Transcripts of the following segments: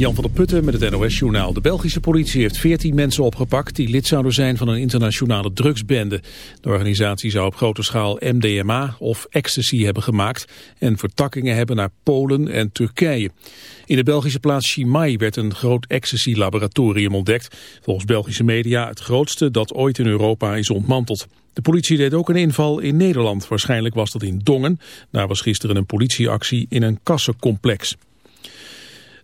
Jan van der Putten met het NOS-journaal. De Belgische politie heeft 14 mensen opgepakt die lid zouden zijn van een internationale drugsbende. De organisatie zou op grote schaal MDMA of ecstasy hebben gemaakt en vertakkingen hebben naar Polen en Turkije. In de Belgische plaats Chimay werd een groot ecstasy-laboratorium ontdekt. Volgens Belgische media het grootste dat ooit in Europa is ontmanteld. De politie deed ook een inval in Nederland. Waarschijnlijk was dat in Dongen. Daar was gisteren een politieactie in een kassencomplex.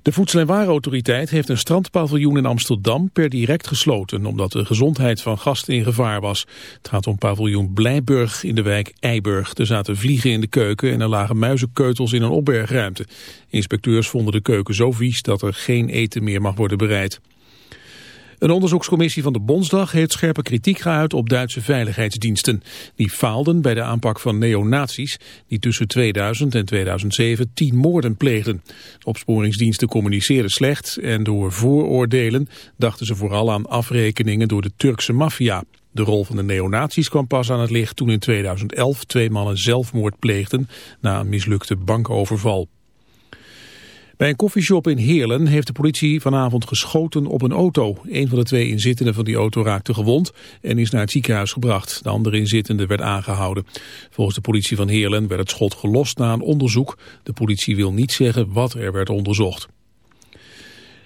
De Voedsel- en Warenautoriteit heeft een strandpaviljoen in Amsterdam per direct gesloten, omdat de gezondheid van gasten in gevaar was. Het gaat om paviljoen Blijburg in de wijk Eiburg. Er zaten vliegen in de keuken en er lagen muizenkeutels in een opbergruimte. Inspecteurs vonden de keuken zo vies dat er geen eten meer mag worden bereid. Een onderzoekscommissie van de Bondsdag heeft scherpe kritiek geuit op Duitse veiligheidsdiensten. Die faalden bij de aanpak van neonazies die tussen 2000 en 2007 tien moorden pleegden. Opsporingsdiensten communiceerden slecht en door vooroordelen dachten ze vooral aan afrekeningen door de Turkse maffia. De rol van de neonazies kwam pas aan het licht toen in 2011 twee mannen zelfmoord pleegden na een mislukte bankoverval. Bij een koffieshop in Heerlen heeft de politie vanavond geschoten op een auto. Een van de twee inzittenden van die auto raakte gewond en is naar het ziekenhuis gebracht. De andere inzittende werd aangehouden. Volgens de politie van Heerlen werd het schot gelost na een onderzoek. De politie wil niet zeggen wat er werd onderzocht.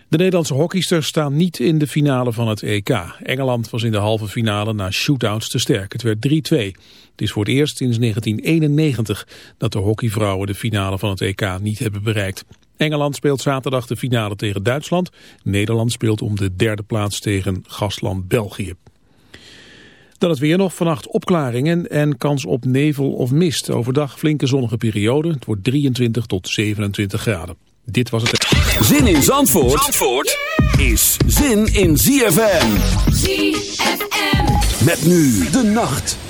De Nederlandse hockeysters staan niet in de finale van het EK. Engeland was in de halve finale na shootouts te sterk. Het werd 3-2. Het is voor het eerst sinds 1991 dat de hockeyvrouwen de finale van het EK niet hebben bereikt. Engeland speelt zaterdag de finale tegen Duitsland. Nederland speelt om de derde plaats tegen gastland België. Dan het weer nog. Vannacht opklaringen en kans op nevel of mist. Overdag flinke zonnige periode. Het wordt 23 tot 27 graden. Dit was het. Zin in Zandvoort, Zandvoort is zin in ZFM. ZFM. Met nu de nacht.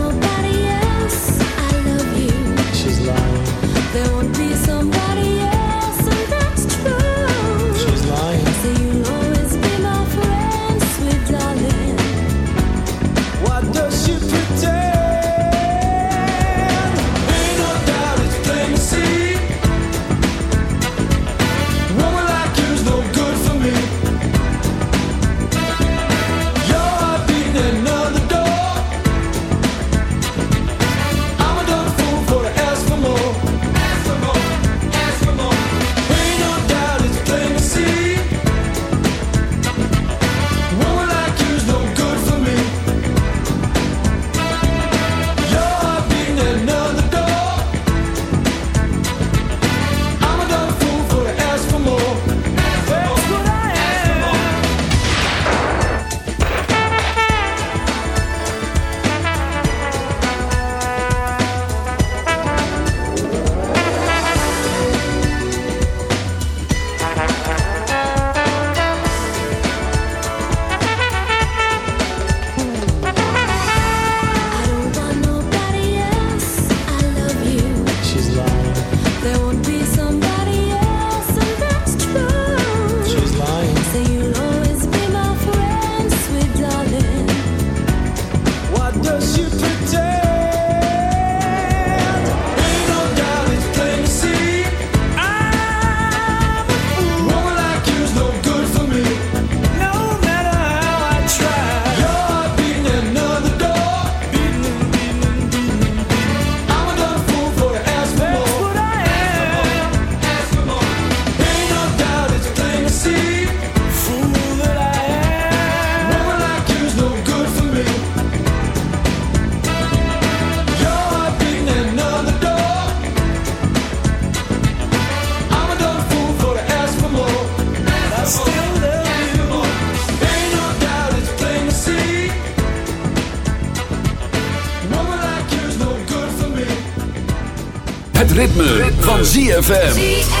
ZFM.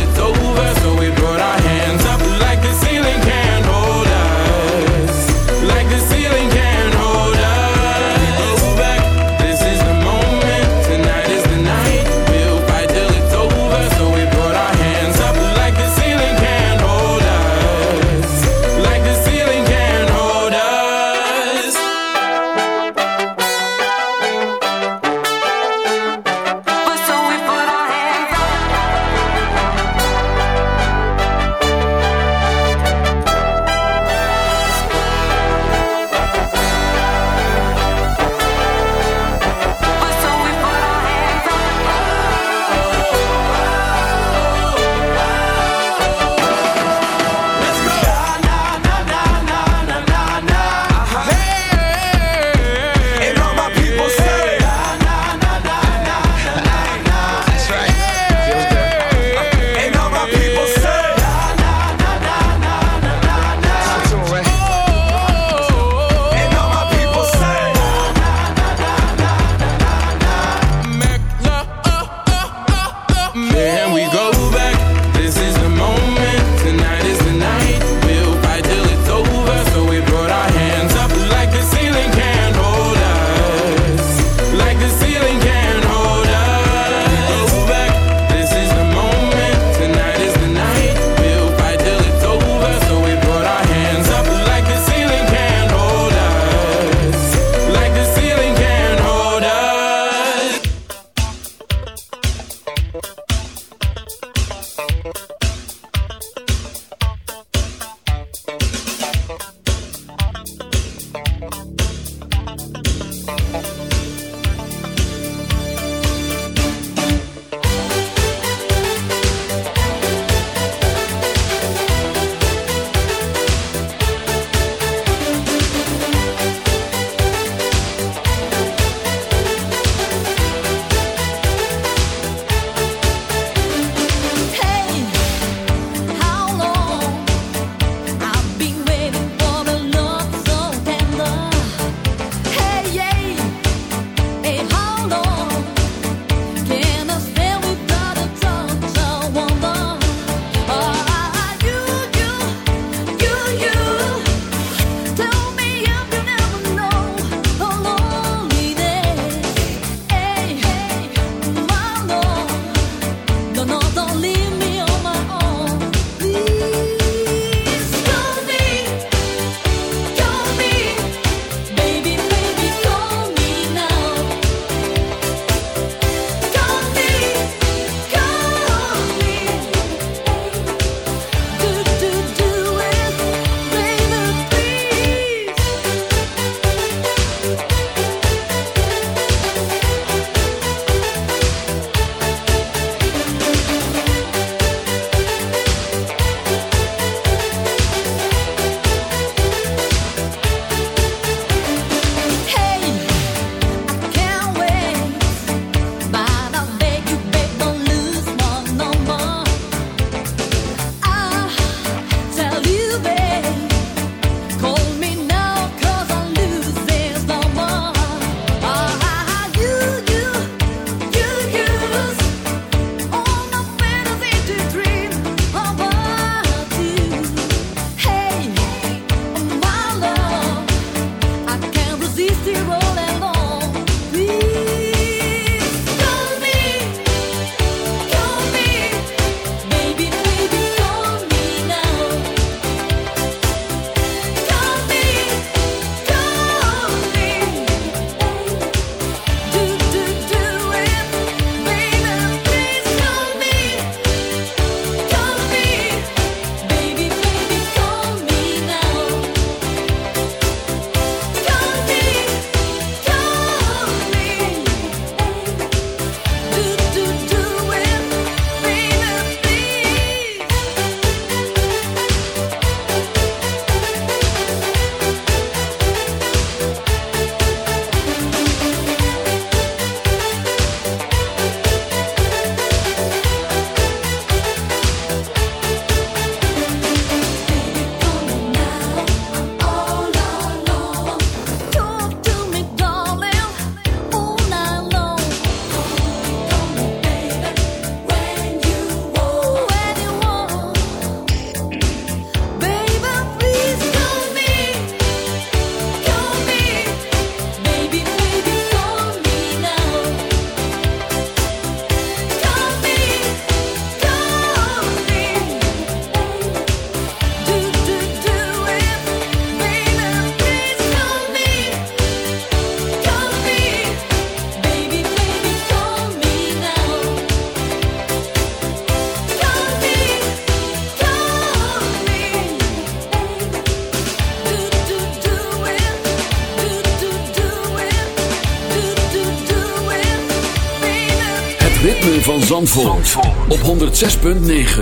Zandvoort, Zandvoort. op 106.9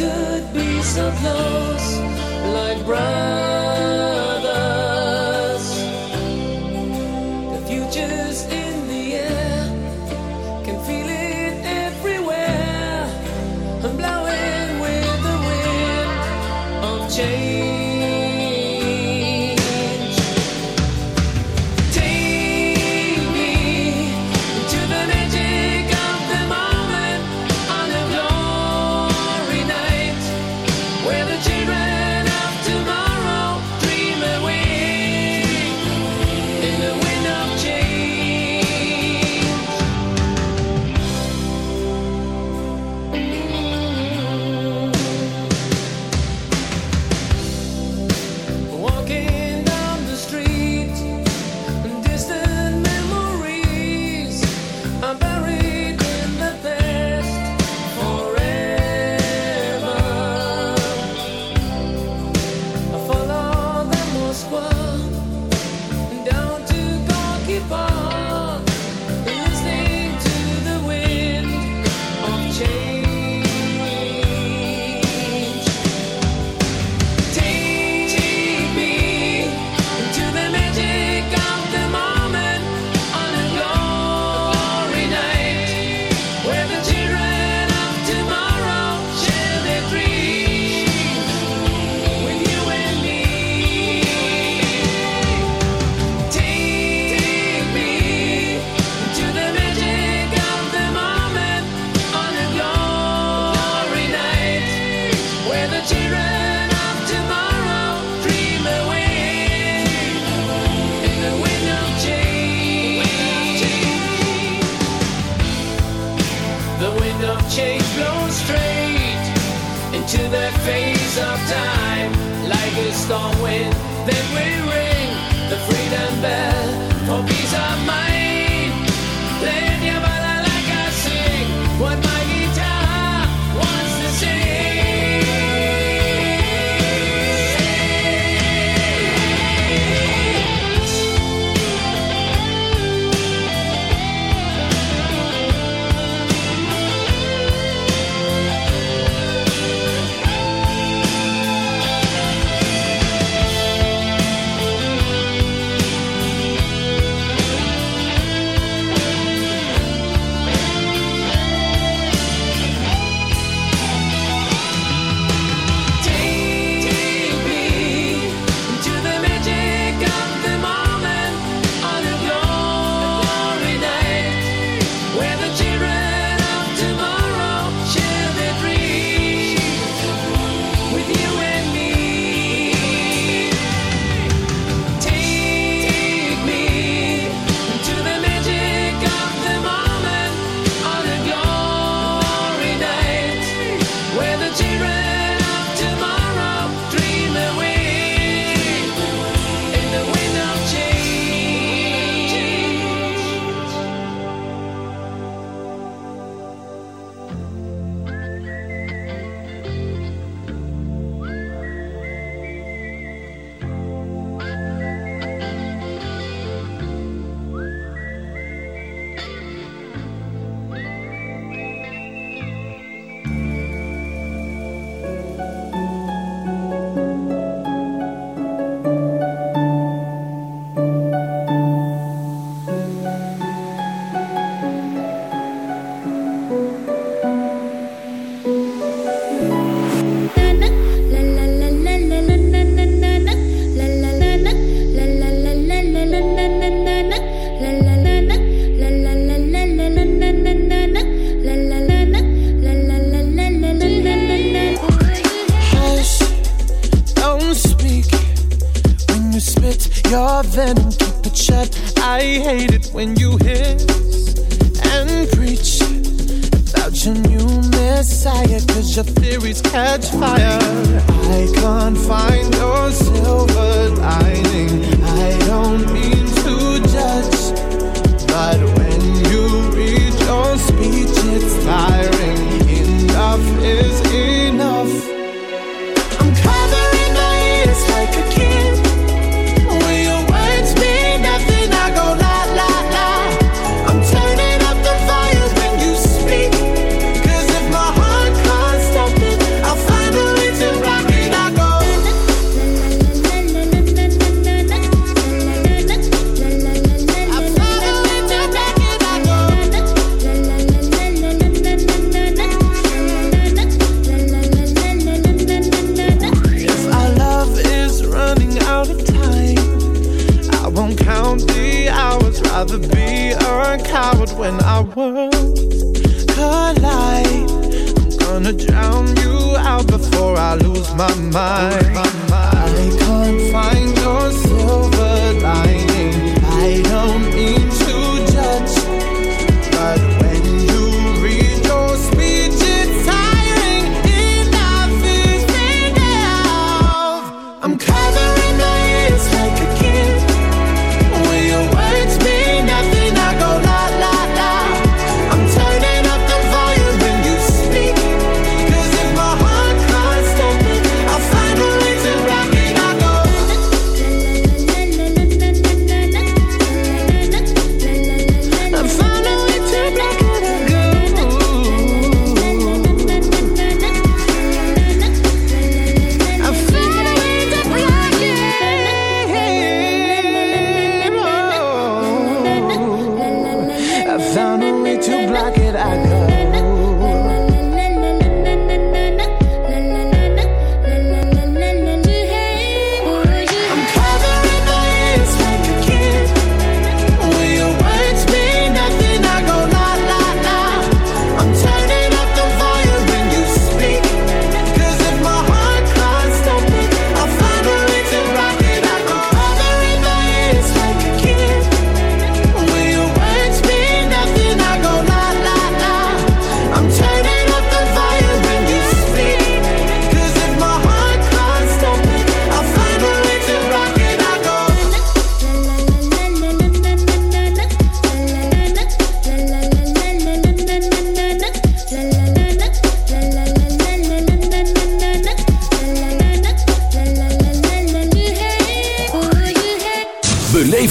could be so close, like brown. me to block it, I could.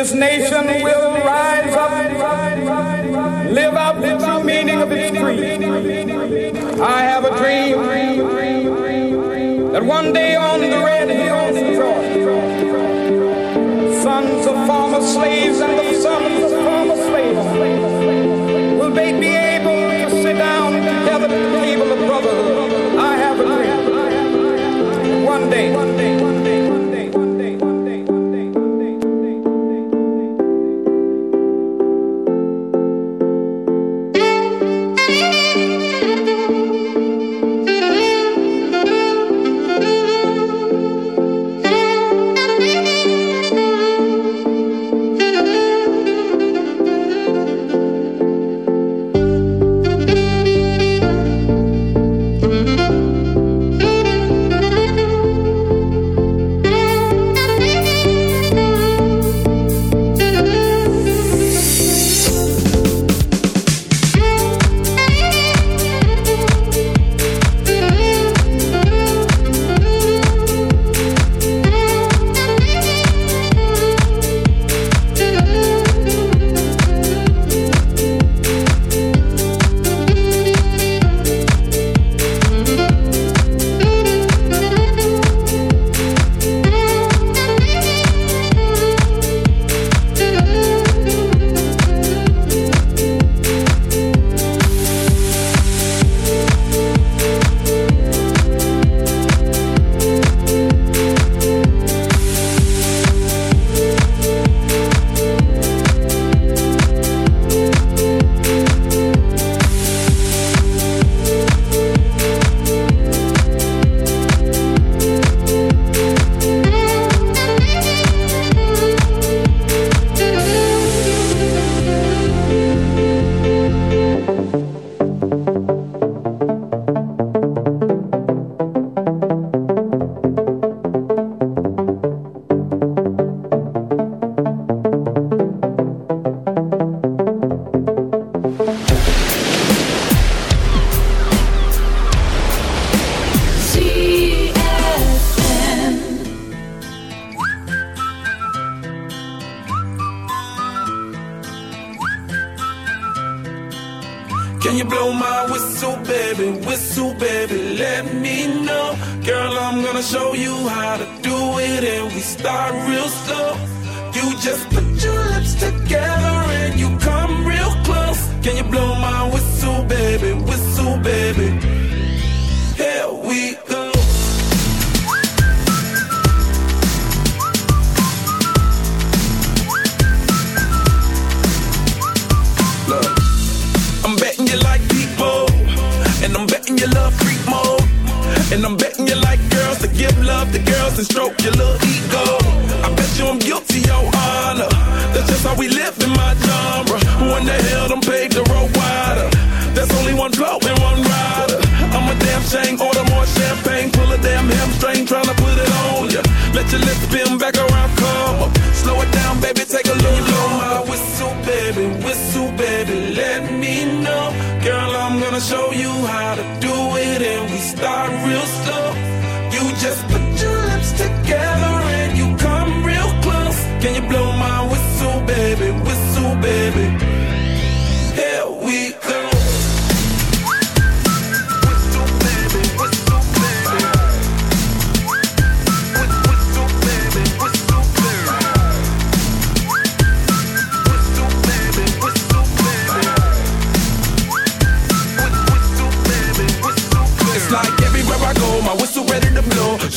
this nation.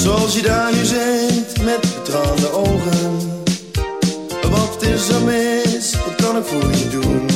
Zoals je daar nu zit met tranende ogen. Wat is er mis? Wat kan ik voor je doen?